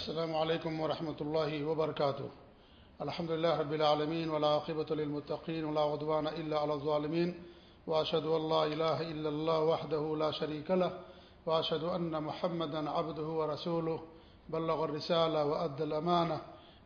السلام علیکم ورحمۃ اللہ وبرکاتہ الحمد لله رب العالمين والعاقبة للمتقين ولا عدوان إلا على الظالمين. وأشهد أن لا إله إلا الله وحده لا شريك له. وأشهد أن محمدا عبده ورسوله. بلغ الرسالة وأدى الأمانة.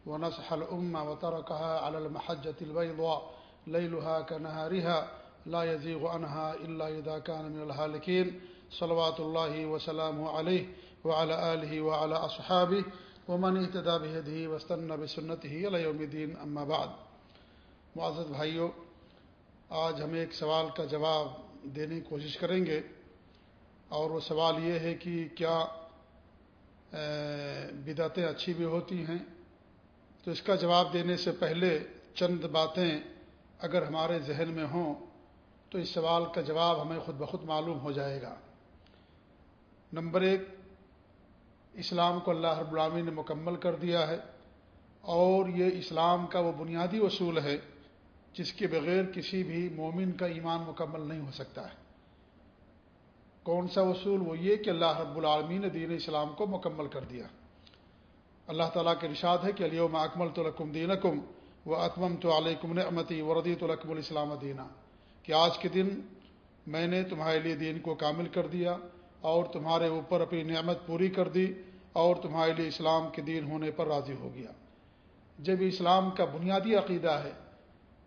ونصح الأمة وتركها على المحجة البيضاء. ليلها كنهارها. لا يزيغ عنها إلا إذا كان من الهالكين. صلوات الله وسلامه عليه وعلى آله وعلى أصحابه. ومن اهتدى بهديه واستنى بسنته الى يوم الدين، اما بعد. معزز بھائیوں آج ہم ایک سوال کا جواب دینے کی کوشش کریں گے اور وہ سوال یہ ہے کہ کیا بدعتیں اچھی بھی ہوتی ہیں؟ تو اس کا جواب دینے سے پہلے چند باتیں اگر ہمارے ذہن میں ہوں تو اس سوال کا جواب ہمیں خود بخود معلوم ہو جائے گا۔ نمبر ایک اسلام کو اللہ رب العامی نے مکمل کر دیا ہے اور یہ اسلام کا وہ بنیادی اصول ہے جس کے بغیر کسی بھی مومن کا ایمان مکمل نہیں ہو سکتا ہے۔ کون سا اصول؟ وہ یہ کہ اللہ رب العالمین نے دین اسلام کو مکمل کر دیا۔ اللہ تعالیٰ کے رشاد ہے کہ علی اکمل تو رقم دین کم و اکمم تو علیکم نعمتی وردی تو رقم الاسلام دینا۔ کہ آج کے دن میں نے تمہارے لیے دین کو کامل کر دیا۔ اور تمہارے اوپر اپنی نعمت پوری کر دی اور تمہارے لیے اسلام کے دین ہونے پر راضی ہو گیا۔ جب اسلام کا بنیادی عقیدہ ہے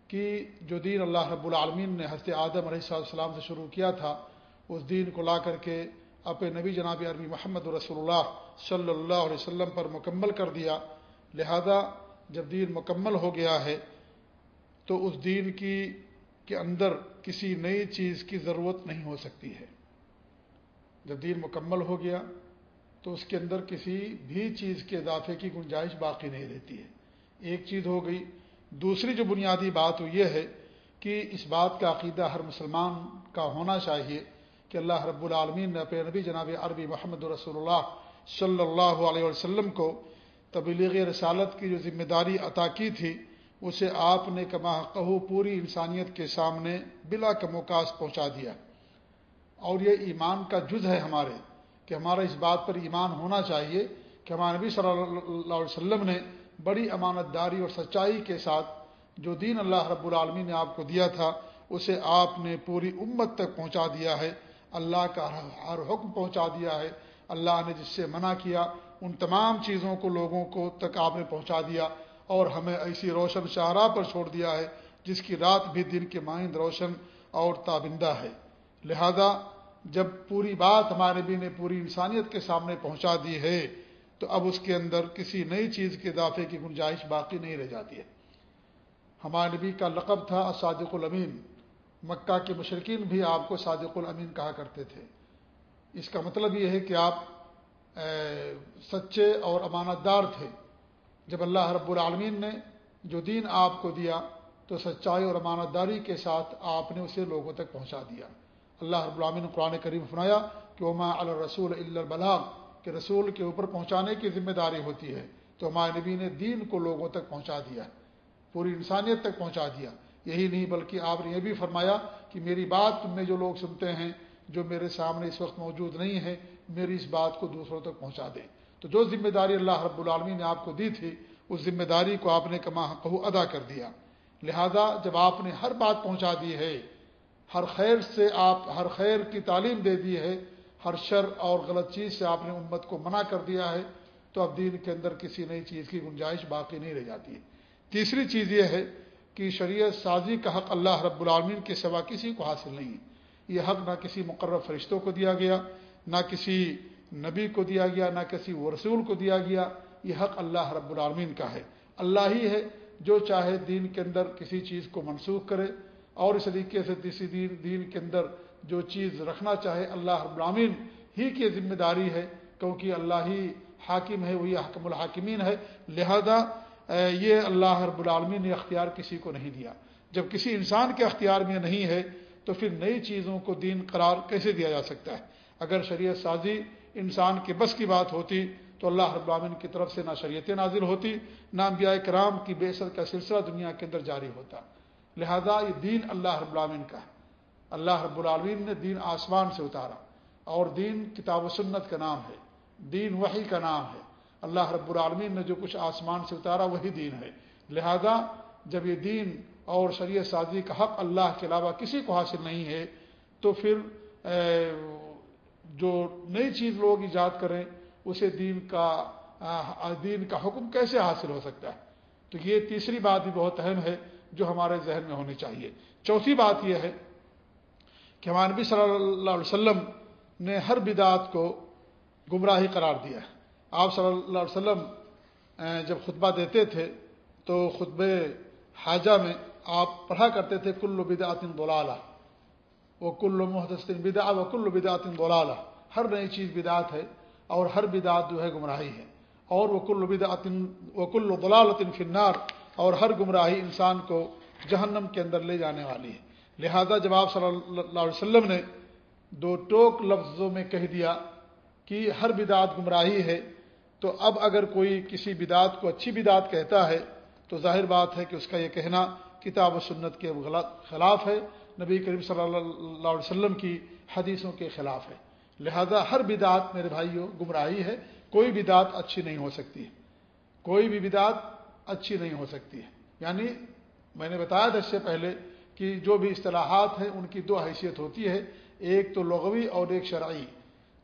کہ جو دین اللہ رب العالمین نے حضرت آدم علیہ السلام سے شروع کیا تھا، اس دین کو لا کر کے اپنے نبی جناب عربی محمد رسول اللہ صلی اللہ علیہ وسلم پر مکمل کر دیا۔ لہذا جب دین مکمل ہو گیا ہے، تو اس دین کی، کے اندر کسی نئی چیز کی ضرورت نہیں ہو سکتی ہے۔ جب دین مکمل ہو گیا تو اس کے اندر کسی بھی چیز کے اضافے کی گنجائش باقی نہیں رہتی ہے۔ ایک چیز ہو گئی، دوسری جو بنیادی بات وہ یہ ہے کہ اس بات کا عقیدہ ہر مسلمان کا ہونا چاہیے کہ اللہ رب العالمین نے اپنے نبی جناب عربی محمد رسول اللہ صلی اللہ علیہ وسلم کو تبلیغ رسالت کی جو ذمہ داری عطا کی تھی، اسے آپ نے کما کہو پوری انسانیت کے سامنے بلا کموکاس پہنچا دیا۔ اور یہ ایمان کا جز ہے ہمارے کہ ہمارا اس بات پر ایمان ہونا چاہیے کہ ہمارے نبی صلی اللہ علیہ وسلم نے بڑی امانت داری اور سچائی کے ساتھ جو دین اللہ رب العالمین نے آپ کو دیا تھا، اسے آپ نے پوری امت تک پہنچا دیا ہے۔ اللہ کا ہر حکم پہنچا دیا ہے۔ اللہ نے جس سے منع کیا، ان تمام چیزوں کو لوگوں کو تک آپ نے پہنچا دیا اور ہمیں ایسی روشن شاہراہ پر چھوڑ دیا ہے، جس کی رات بھی دن کے مائند روشن اور تابندہ ہے۔ لہذا جب پوری بات ہمارے نبی نے پوری انسانیت کے سامنے پہنچا دی ہے، تو اب اس کے اندر کسی نئی چیز کے اضافے کی گنجائش باقی نہیں رہ جاتی ہے۔ ہمارے نبی کا لقب تھا صادق الامین۔ مکہ کے مشرقین بھی آپ کو صادق الامین کہا کرتے تھے۔ اس کا مطلب یہ ہے کہ آپ سچے اور امانت دار تھے۔ جب اللہ رب العالمین نے جو دین آپ کو دیا، تو سچائی اور امانت داری کے ساتھ آپ نے اسے لوگوں تک پہنچا دیا۔ اللہ رب العالمین نے قرآن کریم سنایا کہ عما الرسول البلاغ، کہ رسول کے اوپر پہنچانے کی ذمہ داری ہوتی ہے۔ تو ہمارے نبی نے دین کو لوگوں تک پہنچا دیا، پوری انسانیت تک پہنچا دیا۔ یہی نہیں بلکہ آپ نے یہ بھی فرمایا کہ میری بات تم میں جو لوگ سنتے ہیں، جو میرے سامنے اس وقت موجود نہیں ہے میری اس بات کو دوسروں تک پہنچا دیں۔ تو جو ذمہ داری اللہ رب العالمین نے آپ کو دی تھی، اس ذمہ داری کو آپ نے کما کہو ادا کر دیا۔ لہذا جب آپ نے ہر بات پہنچا دی ہے ہر خیر سے آپ ہر خیر کی تعلیم دے دی ہے، ہر شر اور غلط چیز سے آپ نے امت کو منع کر دیا ہے، تو اب دین کے اندر کسی نئی چیز کی گنجائش باقی نہیں رہ جاتی ہے۔ تیسری چیز یہ ہے کہ شریعت سازی کا حق اللہ رب العالمین کے سوا کسی کو حاصل نہیں ہے۔ یہ حق نہ کسی مقرر فرشتوں کو دیا گیا، نہ کسی نبی کو دیا گیا، نہ کسی رسول کو دیا گیا۔ یہ حق اللہ رب العالمین کا ہے۔ اللہ ہی ہے جو چاہے دین کے اندر کسی چیز کو منسوخ کرے۔ اور اس طریقے سے کسی دین دین کے اندر جو چیز رکھنا چاہے اللہ ابراہین ہی کی ذمہ داری ہے، کیونکہ اللہ ہی حاکم ہے، وہی حکم الحاکمین ہے۔ لہذا یہ اللہ رب العالمین نے اختیار کسی کو نہیں دیا۔ جب کسی انسان کے اختیار میں نہیں ہے، تو پھر نئی چیزوں کو دین قرار کیسے دیا جا سکتا ہے؟ اگر شریعت سازی انسان کے بس کی بات ہوتی، تو اللہ رب العالمین کی طرف سے نہ شریعت نازل ہوتی، نہ انبیاء کرام کی بے کا سلسلہ دنیا کے اندر جاری ہوتا۔ لہذا یہ دین اللہ رب العالمین کا ہے۔ اللہ رب العالمین نے دین آسمان سے اتارا اور دین کتاب و سنت کا نام ہے۔ دین وحی کا نام ہے۔ اللہ رب العالمین نے جو کچھ آسمان سے اتارا وہی دین ہے۔ لہذا جب یہ دین اور شریعت سازی کا حق اللہ کے علاوہ کسی کو حاصل نہیں ہے تو پھر جو نئی چیز لوگ ایجاد کریں، اسے دین کا دین کا حکم کیسے حاصل ہو سکتا ہے؟ تو یہ تیسری بات بھی بہت اہم ہے جو ہمارے ذہن میں ہونی چاہیے۔ چوتھی بات یہ ہے کہ ہمارے نبی صلی اللہ علیہ وسلم نے ہر بدعت کو گمراہی قرار دیا ہے۔ آپ صلی اللہ علیہ وسلم جب خطبہ دیتے تھے تو خطب حاجہ میں آپ پڑھا کرتے تھے، کل بدعت دولالہ وہ کل محدثین بدا و کل بدعت دولالہ ہر نئی چیز بدعت ہے اور ہر بدعت جو ہے گمراہی ہے۔ اور وہ کل بدعت وہ فنار اور ہر گمراہی انسان کو جہنم کے اندر لے جانے والی ہے۔ لہذا جب آپ صلی اللہ علیہ وسلم نے دو ٹوک لفظوں میں کہہ دیا کہ ہر بدعت گمراہی ہے، تو اب اگر کوئی کسی بدعت کو اچھی بدعت کہتا ہے، تو ظاہر بات ہے کہ اس کا یہ کہنا کتاب و سنت کے خلاف ہے۔ نبی کریم صلی اللہ علیہ وسلم کی حدیثوں کے خلاف ہے۔ لہذا ہر بدعت میرے بھائیوں گمراہی ہے۔ کوئی بدعت اچھی نہیں ہو سکتی ہے۔ کوئی بھی بدعت اچھی نہیں ہو سکتی ہے۔ یعنی میں نے بتایا تھا اس سے پہلے کہ جو بھی اصطلاحات ہیں، ان کی دو حیثیت ہوتی ہے۔ ایک تو لغوی اور ایک شرعی۔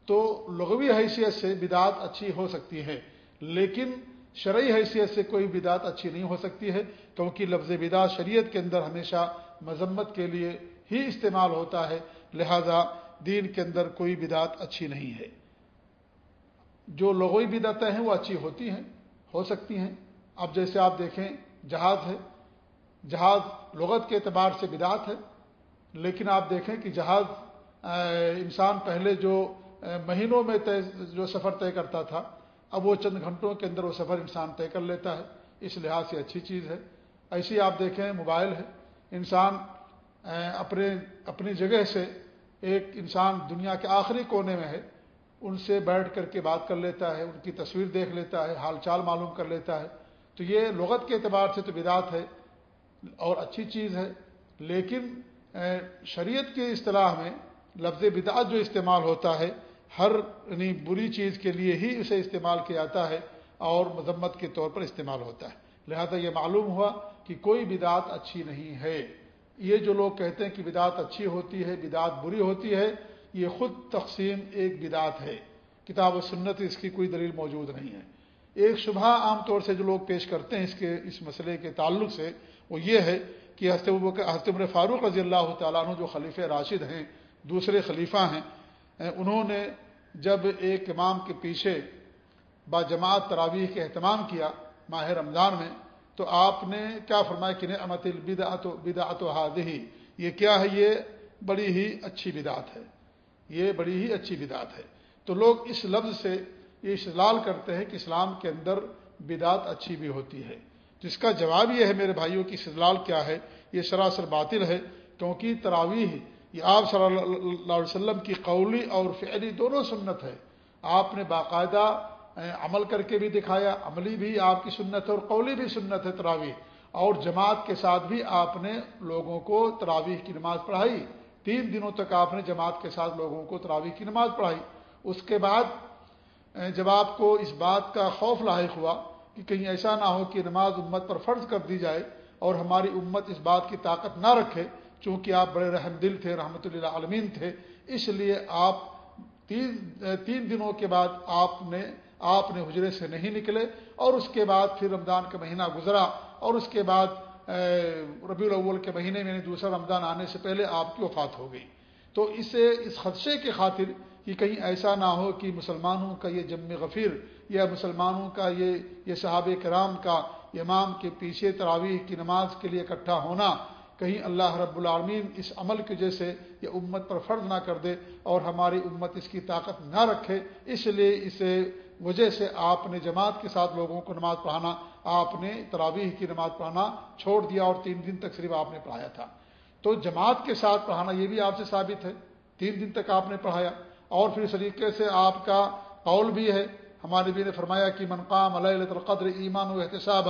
تو لغوی حیثیت سے بدعت اچھی ہو سکتی ہے، لیکن شرعی حیثیت سے کوئی بدعت اچھی نہیں ہو سکتی ہے، کیونکہ لفظ بدعت شریعت کے اندر ہمیشہ مذمت کے لیے ہی استعمال ہوتا ہے۔ لہذا دین کے اندر کوئی بدعت اچھی نہیں ہے۔ جو لغوی بدعتیں ہیں وہ اچھی ہوتی ہیں، ہو سکتی ہیں۔ اب جیسے آپ دیکھیں جہاز ہے۔ جہاز لغت کے اعتبار سے بدعت ہے۔ لیکن آپ دیکھیں کہ جہاز انسان پہلے جو مہینوں میں طے، جو سفر طے کرتا تھا، اب وہ چند گھنٹوں کے اندر وہ سفر انسان طے کر لیتا ہے۔ اس لحاظ سے اچھی چیز ہے۔ ایسی آپ دیکھیں، موبائل ہے۔ انسان اپنے، اپنی جگہ سے ایک انسان دنیا کے آخری کونے میں ہے۔ ان سے بیٹھ کر کے بات کر لیتا ہے، ان کی تصویر دیکھ لیتا ہے، حال چال معلوم کر لیتا ہے۔ تو یہ لغت کے اعتبار سے تو بدعت ہے اور اچھی چیز ہے، لیکن شریعت کی اصطلاح میں لفظ بدعت جو استعمال ہوتا ہے، ہر یعنی بری چیز کے لیے ہی اسے استعمال کیا جاتا ہے اور مذمت کے طور پر استعمال ہوتا ہے۔ لہذا یہ معلوم ہوا کہ کوئی بدعت اچھی نہیں ہے۔ یہ جو لوگ کہتے ہیں کہ بدعت اچھی ہوتی ہے، بدعت بری ہوتی ہے یہ خود تقسیم ایک بدعت ہے۔ کتاب و سنت اس کی کوئی دلیل موجود نہیں ہے۔ ایک شبہ عام طور سے جو لوگ پیش کرتے ہیں اس کے، اس مسئلے کے تعلق سے وہ یہ ہے کہ حضرت عمر فاروق رضی اللہ تعالیٰ عنہ جو خلیف راشد ہیں، دوسرے خلیفہ ہیں انہوں نے جب ایک امام کے پیچھے با جماعت تراویح کے اہتمام کیا ماہ رمضان میں، تو آپ نے کیا فرمایا کہ امت البدعت بدعت و یہ کیا ہے؟ یہ بڑی ہی اچھی بدعت ہے۔ یہ بڑی ہی اچھی بدعت ہے۔ تو لوگ اس لفظ سے یہ استعلال کرتے ہیں کہ اسلام کے اندر بدعت اچھی بھی ہوتی ہے۔ جس کا جواب یہ ہے میرے بھائیوں کی استدلال کیا ہے، یہ سراسر باطل ہے۔ کیونکہ تراویح، یہ آپ صلی اللہ علیہ وسلم کی قولی اور فعلی دونوں سنت ہے۔ آپ نے باقاعدہ عمل کر کے بھی دکھایا، عملی بھی آپ کی سنت ہے اور قولی بھی سنت ہے تراویح۔ اور جماعت کے ساتھ بھی آپ نے لوگوں کو تراویح کی نماز پڑھائی۔ تین دنوں تک آپ نے جماعت کے ساتھ لوگوں کو تراویح کی نماز پڑھائی۔ اس کے بعد جب آپ کو اس بات کا خوف لاحق ہوا کہ کہیں ایسا نہ ہو کہ نماز امت پر فرض کر دی جائے اور ہماری امت اس بات کی طاقت نہ رکھے، چونکہ آپ بڑے رحم دل تھے رحمۃ اللہ عالمین تھے، اس لیے آپ تین تین دنوں کے بعد آپ نے آپ نے حجرے سے نہیں نکلے۔ اور اس کے بعد پھر رمضان کا مہینہ گزرا اور اس کے بعد ربیع الاول کے مہینے میں یعنی دوسرا رمضان آنے سے پہلے آپ کی وفات ہو گئی۔ تو اسے اس خدشے کے خاطر کہ کہیں ایسا نہ ہو کہ مسلمانوں کا یہ جم غفیر، یا مسلمانوں کا یہ یہ صحابہ کرام کا امام کے پیچھے تراویح کی نماز کے لیے اکٹھا ہونا، کہیں اللہ رب العالمین اس عمل کی وجہ سے یہ امت پر فرض نہ کر دے اور ہماری امت اس کی طاقت نہ رکھے، اس لیے اسے وجہ سے آپ نے جماعت کے ساتھ لوگوں کو نماز پڑھانا، آپ نے تراویح کی نماز پڑھانا چھوڑ دیا اور تین دن تک صرف آپ نے پڑھایا تھا۔ تو جماعت کے ساتھ پڑھانا یہ بھی آپ سے ثابت ہے۔ تین دن تک آپ نے پڑھایا۔ اور پھر اس طریقے سے آپ کا قول بھی ہے۔ ہمارے بھی نے فرمایا کہ منقام علیہ القدر ایمان و احتساب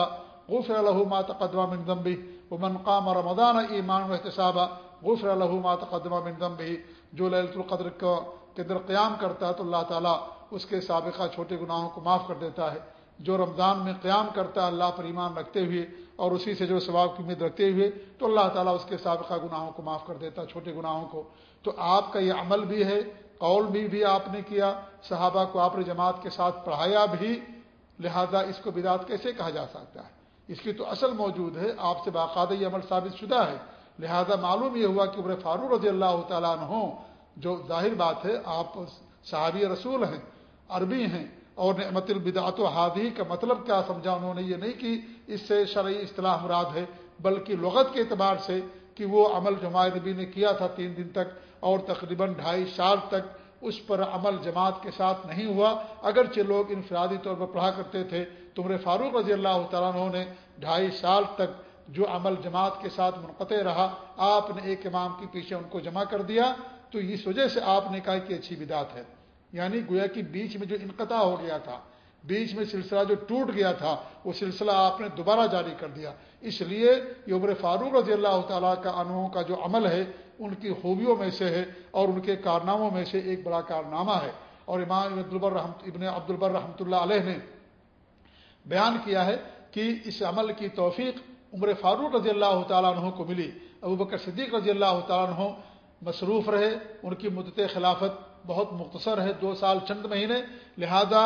غفر ما تقدم من ذنبه ومن قام رمضان ایمان و احتساب غفر ما تقدم من ذنبه۔ جو للت القدر کے اندر قیام کرتا ہے تو اللہ تعالیٰ اس کے سابقہ چھوٹے گناہوں کو معاف کر دیتا ہے، جو رمضان میں قیام کرتا ہے، اللہ پر ایمان رکھتے ہوئے اور اسی سے جو ثواب کی امید رکھتے ہوئے تو اللہ تعالیٰ اس کے سابقہ گناہوں کو معاف کر دیتا ہے، چھوٹے گناہوں کو۔ تو آپ کا یہ عمل بھی ہے، قول بھی بھی آپ نے کیا، صحابہ کو آپ نے جماعت کے ساتھ پڑھایا بھی، لہذا اس کو بدعت کیسے کہا جا سکتا ہے؟ اس کی تو اصل موجود ہے، آپ سے باقاعدہ یہ عمل ثابت شدہ ہے۔ لہذا معلوم یہ ہوا کہ عمر فاروق رضی اللہ تعالیٰ عنہ، جو ظاہر بات ہے، آپ صحابی رسول ہیں عربی ہیں اور نعمت البدعت و حادی کا مطلب کیا سمجھا انہوں نے؟ یہ نہیں کہ اس سے شرعی اصطلاح مراد ہے، بلکہ لغت کے اعتبار سے کہ وہ عمل جو ہمارے نبی نے کیا تھا تین دن تک اور تقریباً ڈھائی سال تک اس پر عمل جماعت کے ساتھ نہیں ہوا۔ اگرچہ لوگ انفرادی طور پر پڑھا کرتے تھے تمہرے فاروق رضی اللہ تعالیٰ نے ڈھائی سال تک جو عمل جماعت کے ساتھ منقطع رہا، آپ نے ایک امام کے پیچھے ان کو جمع کر دیا۔ تو اس وجہ سے آپ نے کہا کہ اچھی بدات ہے۔ یعنی گویا کہ بیچ میں جو انقطاع ہو گیا تھا، بیچ میں سلسلہ جو ٹوٹ گیا تھا، وہ سلسلہ آپ نے دوبارہ جاری کر دیا۔ اس لیے یہ عمر فاروق رضی اللہ تعالیٰ کا انہوں کا جو عمل ہے، ان کی خوبیوں میں سے ہے اور ان کے کارناموں میں سے ایک بڑا کارنامہ ہے۔ اور امام عبد ابن عبد البر رحمۃ اللہ علیہ نے بیان کیا ہے کہ اس عمل کی توفیق عمر فاروق رضی اللہ تعالیٰ عنہ کو ملی۔ ابو بکر صدیق رضی اللہ تعالیٰ عنہ مصروف رہے، ان کی مدت خلافت بہت مختصر ہے، دو سال چند مہینے۔ لہذا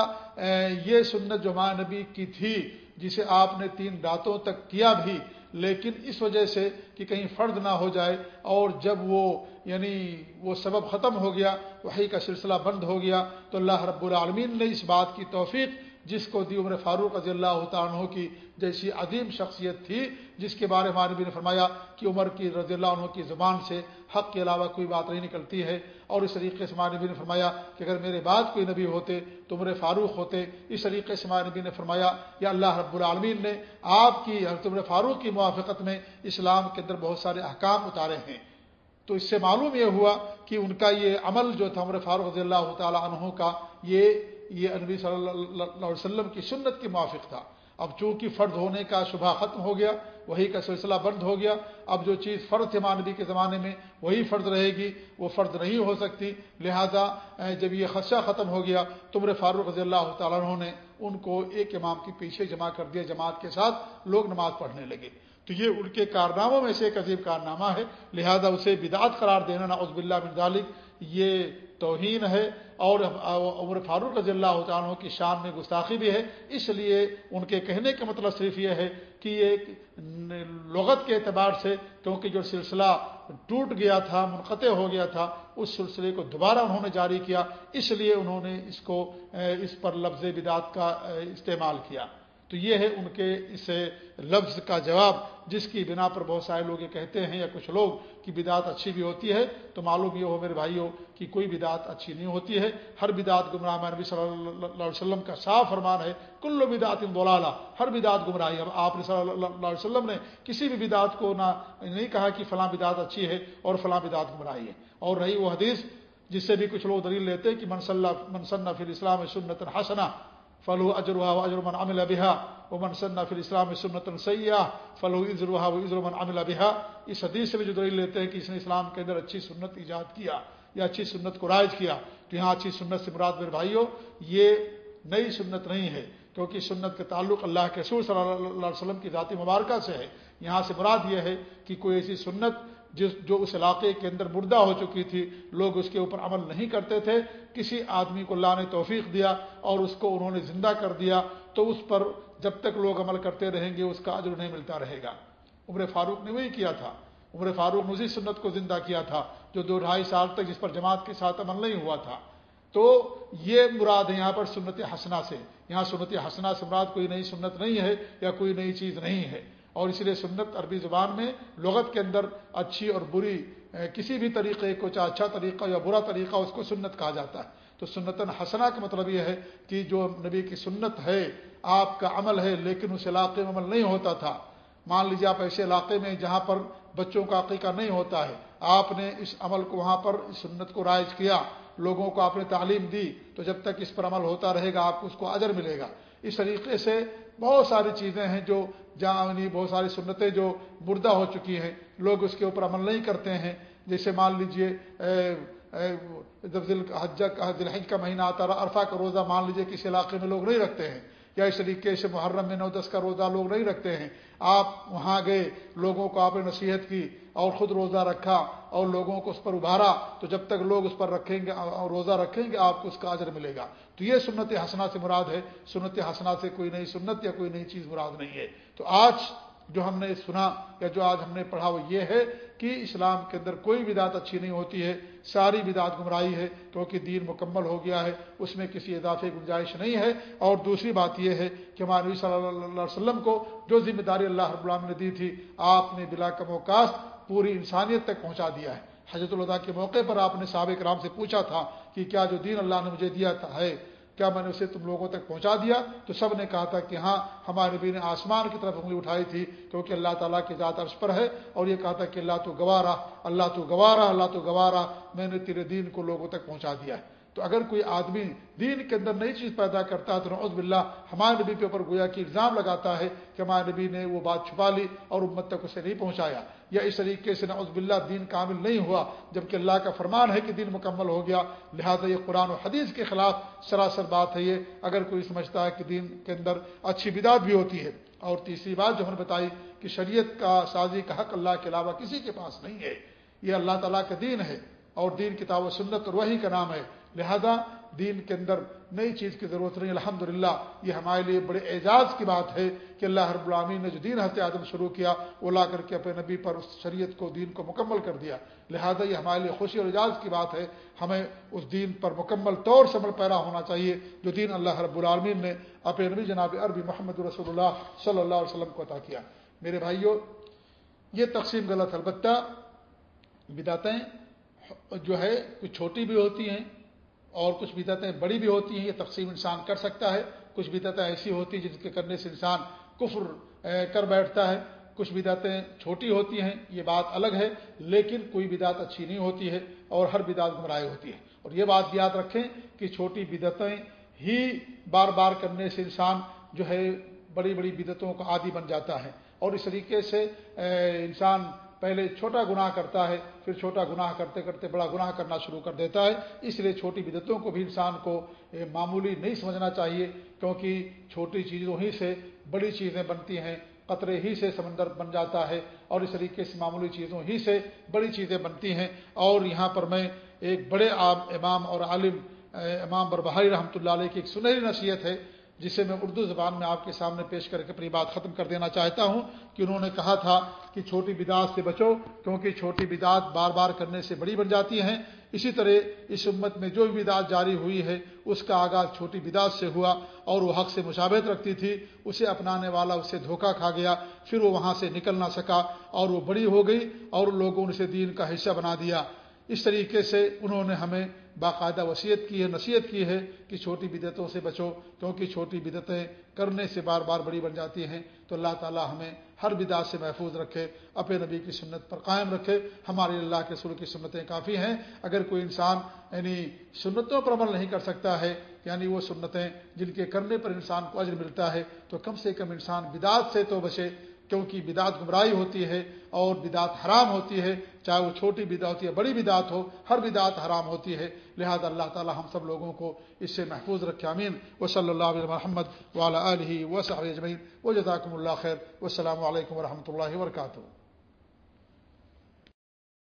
یہ سنت جو ہمارے نبی کی تھی، جسے آپ نے تین راتوں تک کیا بھی، لیکن اس وجہ سے کہ کہیں فرد نہ ہو جائے، اور جب وہ یعنی وہ سبب ختم ہو گیا وہی کا سلسلہ بند ہو گیا، تو اللہ رب العالمین نے اس بات کی توفیق جس کو دی عمر فاروق رضی اللہ عنہ کی جیسی عظیم شخصیت تھی، جس کے بارے میں نبی نے فرمایا کہ عمر کی رضی اللہ عنہ کی زبان سے حق کے علاوہ کوئی بات نہیں نکلتی ہے۔ اور اس طریقے سے نبی نے فرمایا کہ اگر میرے بعد کوئی نبی ہوتے تو عمر فاروق ہوتے۔ اس طریقے سے نبی نے فرمایا، یا اللہ رب العالمین نے آپ کی، حضرت عمر فاروق کی موافقت میں اسلام کے اندر بہت سارے احکام اتارے ہیں۔ تو اس سے معلوم یہ ہوا کہ ان کا یہ عمل جو تھا عمر فاروق رضی اللہ تعالی عنہ کا، یہ یہ نبی صلی اللہ علیہ وسلم کی سنت کے موافق تھا۔ اب چونکہ فرد ہونے کا شبہ ختم ہو گیا، وہی کا سلسلہ بند ہو گیا، اب جو چیز فرد تھے مانوی کے زمانے میں، وہی فرد رہے گی، وہ فرد نہیں ہو سکتی۔ لہذا جب یہ خدشہ ختم ہو گیا، تمر فاروق رضی اللہ تعالیٰ عنہ نے ان کو ایک امام کے پیچھے جمع کر دیا، جماعت کے ساتھ لوگ نماز پڑھنے لگے۔ تو یہ ان کے کارناموں میں سے ایک عظیم کارنامہ ہے۔ لہذا اسے بدعت قرار دینا نا عزب اللہ بن ذالک، یہ توہین ہے اور عمر فاروق رضی اللہ عنہ کی شان میں گستاخی بھی ہے۔ اس لیے ان کے کہنے کا مطلب صرف یہ ہے کہ ایک لغت کے اعتبار سے کیونکہ جو سلسلہ ٹوٹ گیا تھا، منقطع ہو گیا تھا، اس سلسلے کو دوبارہ انہوں نے جاری کیا۔ اس لیے انہوں نے اس کو، اس پر لفظ بدعت کا استعمال کیا۔ تو یہ ہے ان کے اس لفظ کا جواب جس کی بنا پر بہت سارے لوگ یہ کہتے ہیں یا کچھ لوگ کہ بدعت اچھی بھی ہوتی ہے تو معلوم یہ ہو میرے بھائیوں کہ کوئی بدعت اچھی نہیں ہوتی ہے۔ ہر بدعت گمراہ نبی صلی اللہ علیہ وسلم کا صاف فرمان ہے کل بدعت بولالا ہر بدعت گمراہی۔ اب آپ نے صلی اللہ علیہ وسلم نے کسی بھی بدعت کو نہ نہیں کہا کہ فلاں بدعت اچھی ہے اور فلاں بدعت گمراہی ہے۔ اور رہی وہ حدیث جس سے بھی کچھ لوگ دلیل لیتے ہیں کہ منصلہ منصنف الاسلام سنت حسنا فلو اجرا و اجرمن امل ابحا و منصن فی اسلام سنت سیاح فلو اجرا و اجرمن امل ابحا اس حدیث سے بھی جو دلیل لیتے ہیں کہ اس نے اسلام کے اندر اچھی سنت ایجاد کیا یا اچھی سنت کو رائج کیا تو یہاں اچھی سنت سے مراد میرے بھائیوں یہ نئی سنت نہیں ہے کیونکہ سنت کے تعلق اللہ کے رسول صلی اللہ علیہ وسلم کی ذاتی مبارکہ سے ہے۔ یہاں سے مراد یہ ہے کہ کوئی ایسی سنت جس جو اس علاقے کے اندر مردہ ہو چکی تھی، لوگ اس کے اوپر عمل نہیں کرتے تھے، کسی آدمی کو اللہ نے توفیق دیا اور اس کو انہوں نے زندہ کر دیا، تو اس پر جب تک لوگ عمل کرتے رہیں گے، اس کا عجر نہیں ملتا رہے گا۔ عمر فاروق نے وہی کیا تھا۔ عمر فاروق نے اسی سنت کو زندہ کیا تھا، جو دو ڈھائی سال تک جس پر جماعت کے ساتھ عمل نہیں ہوا تھا۔ تو یہ مراد ہے یہاں پر سنت حسنا سے۔ یہاں سنت حسنا سے مراد کوئی نئی سنت نہیں ہے یا کوئی نئی چیز نہیں ہے۔ اور اس لیے سنت عربی زبان میں لغت کے اندر اچھی اور بری کسی بھی طریقے کو، چاہے اچھا طریقہ یا برا طریقہ، اس کو سنت کہا جاتا ہے۔ تو سنتاً حسنا کا مطلب یہ ہے کہ جو نبی کی سنت ہے، آپ کا عمل ہے، لیکن اس علاقے میں عمل نہیں ہوتا تھا۔ مان لیجیے آپ ایسے علاقے میں جہاں پر بچوں کا عقیقہ نہیں ہوتا ہے، آپ نے اس عمل کو وہاں پر، اس سنت کو رائج کیا، لوگوں کو آپ نے تعلیم دی، تو جب تک اس پر عمل ہوتا رہے گا، آپ کو اس کو اجر ملے گا۔ اس طریقے سے بہت ساری چیزیں ہیں جو جہاں بہت ساری سنتیں جو مردہ ہو چکی ہیں، لوگ اس کے اوپر عمل نہیں کرتے ہیں۔ جیسے مان لیجیے جب حج کا مہینہ آتا رہا عرفہ کا روزہ، مان لیجیے کسی علاقے میں لوگ نہیں رکھتے ہیں۔ یا اس طریقے سے محرم میں نو دس کا روزہ لوگ نہیں رکھتے ہیں۔ آپ وہاں گئے، لوگوں کو آپ نے نصیحت کی اور خود روزہ رکھا اور لوگوں کو اس پر ابھارا، تو جب تک لوگ اس پر رکھیں گے، اور روزہ رکھیں گے، آپ کو اس کا اجر ملے گا۔ تو یہ سنت حسنا سے مراد ہے۔ سنت حسنا سے کوئی نئی سنت یا کوئی نئی چیز مراد نہیں ہے۔ تو آج جو ہم نے سنا یا جو آج ہم نے پڑھا وہ یہ ہے کہ اسلام کے اندر کوئی بدعت اچھی نہیں ہوتی ہے، ساری بدعت گمراہی ہے، کیونکہ دین مکمل ہو گیا ہے، اس میں کسی اضافے گنجائش نہیں ہے۔ اور دوسری بات یہ ہے کہ ہمارے صلی اللہ علیہ وسلم کو جو ذمہ داری اللہ رب العالمین نے دی تھی، آپ نے بلا کم اوقات پوری انسانیت تک پہنچا دیا ہے۔ حضرت اللہ کے موقع پر آپ نے سابق رام سے پوچھا تھا کہ کیا جو دین اللہ نے مجھے دیا تھا ہے کیا میں نے اسے تم لوگوں تک پہنچا دیا؟ تو سب نے کہا تھا کہ ہاں ہمارے نبی نے آسمان کی طرف انگلی اٹھائی تھی، کیونکہ اللہ تعالیٰ کی ذات عرض پر ہے، اور یہ کہا تھا کہ اللہ تو گوارا اللہ تو گوارا اللہ تو گوارا میں نے تیرے دین کو لوگوں تک پہنچا دیا ہے۔ تو اگر کوئی آدمی دین کے اندر نئی چیز پیدا کرتا ہے تو نعوذ باللہ ہمارے نبی کے اوپر گویا کہ الزام لگاتا ہے کہ ہمارے نبی نے وہ بات چھپا لی اور امت تک اسے نہیں پہنچایا۔ یا اس طریقے سے نعوذ باللہ دین کامل نہیں ہوا، جبکہ اللہ کا فرمان ہے کہ دین مکمل ہو گیا، لہذا یہ قرآن و حدیث کے خلاف سراسر بات ہے یہ۔ اگر کوئی سمجھتا ہے کہ دین کے اندر اچھی بدعت بھی ہوتی ہے۔ اور تیسری بات جو ہم نے بتائی کہ شریعت کا سازی کا حق اللہ کے علاوہ کسی کے پاس نہیں ہے۔ یہ اللہ تعالیٰ کا دین ہے اور دین کتاب و سنت اور وہی کا نام ہے۔ لہذا دین کے اندر نئی چیز کی ضرورت نہیں الحمد یہ ہمارے لیے بڑے اعجاز کی بات ہے کہ اللہ رب العامین نے جو دین حضرت آدم شروع کیا، وہ لا کر کے اپنے نبی پر اس شریعت کو، دین کو مکمل کر دیا۔ لہذا یہ ہمارے لیے خوشی اور اعجاز کی بات ہے، ہمیں اس دین پر مکمل طور سے عمل پیرا ہونا چاہیے، جو دین اللہ رب العالمین نے اپنے نبی جناب عربی محمد رسول اللہ صلی اللہ علیہ وسلم کو عطا کیا۔ میرے بھائیوں یہ تقسیم غلط البتہ بداتیں جو ہے، کچھ چھوٹی بھی ہوتی ہیں اور کچھ بدعتیں بڑی بھی ہوتی ہیں، یہ تقسیم انسان کر سکتا ہے۔ کچھ بدعتیں ایسی ہوتی ہیں جن کے کرنے سے انسان کفر کر بیٹھتا ہے۔ کچھ بدعتیں چھوٹی ہوتی ہیں، یہ بات الگ ہے، لیکن کوئی بدعت اچھی نہیں ہوتی ہے اور ہر بدعت گمراہ ہوتی ہے۔ اور یہ بات یاد رکھیں کہ چھوٹی بدعتیں ہی بار بار کرنے سے انسان جو ہے بڑی بڑی بدعتوں کا عادی بن جاتا ہے۔ اور اس طریقے سے انسان پہلے چھوٹا گناہ کرتا ہے، پھر چھوٹا گناہ کرتے کرتے بڑا گناہ کرنا شروع کر دیتا ہے۔ اس لیے چھوٹی بدتوں کو بھی انسان کو معمولی نہیں سمجھنا چاہیے، کیونکہ چھوٹی چیزوں ہی سے بڑی چیزیں بنتی ہیں، قطرے ہی سے سمندر بن جاتا ہے اور اس طریقے سے معمولی چیزوں ہی سے بڑی چیزیں بنتی ہیں۔ اور یہاں پر میں ایک بڑے امام اور عالم، امام بربہاری رحمۃ اللہ علیہ کی ایک سنہری نصیحت ہے۔ جسے میں اردو زبان میں آپ کے سامنے پیش کر کے اپنی بات ختم کر دینا چاہتا ہوں کہ انہوں نے کہا تھا کہ چھوٹی بدعت سے بچو، کیونکہ چھوٹی بدعت بار بار کرنے سے بڑی بن جاتی ہیں۔ اسی طرح اس امت میں جو بھی بدعت جاری ہوئی ہے، اس کا آغاز چھوٹی بدعت سے ہوا اور وہ حق سے مشابت رکھتی تھی، اسے اپنانے والا اسے دھوکہ کھا گیا، پھر وہ وہاں سے نکل نہ سکا اور وہ بڑی ہو گئی اور لوگوں نے اسے دین کا حصہ بنا دیا۔ اس طریقے سے انہوں نے ہمیں باقاعدہ وصیت کی ہے، نصیحت کی ہے کہ چھوٹی بدعتوں سے بچو، کیونکہ چھوٹی بدعتیں کرنے سے بار بار بڑی بن جاتی ہیں۔ تو اللہ تعالی ہمیں ہر بدعت سے محفوظ رکھے، اپنے نبی کی سنت پر قائم رکھے۔ ہمارے اللہ کے سر کی سنتیں کافی ہیں۔ اگر کوئی انسان یعنی سنتوں پر عمل نہیں کر سکتا ہے یعنی وہ سنتیں جن کے کرنے پر انسان کو اجر ملتا ہے، تو کم سے کم انسان بدعت سے تو بچے کیونکہ بدعت گمراہی ہوتی ہے اور بدعت حرام ہوتی ہے، چاہے وہ چھوٹی بدعت ہوتی ہے بڑی بدعت ہو، ہر بدعت حرام ہوتی ہے۔ لہذا اللہ تعالی ہم سب لوگوں کو اس سے محفوظ رکھے امین و صلی اللہ علیہ محمد والا علیہ و اجمعین۔ و جزاکم اللہ خیر۔ وسلام علیکم و رحمۃ اللہ وبرکاتہ۔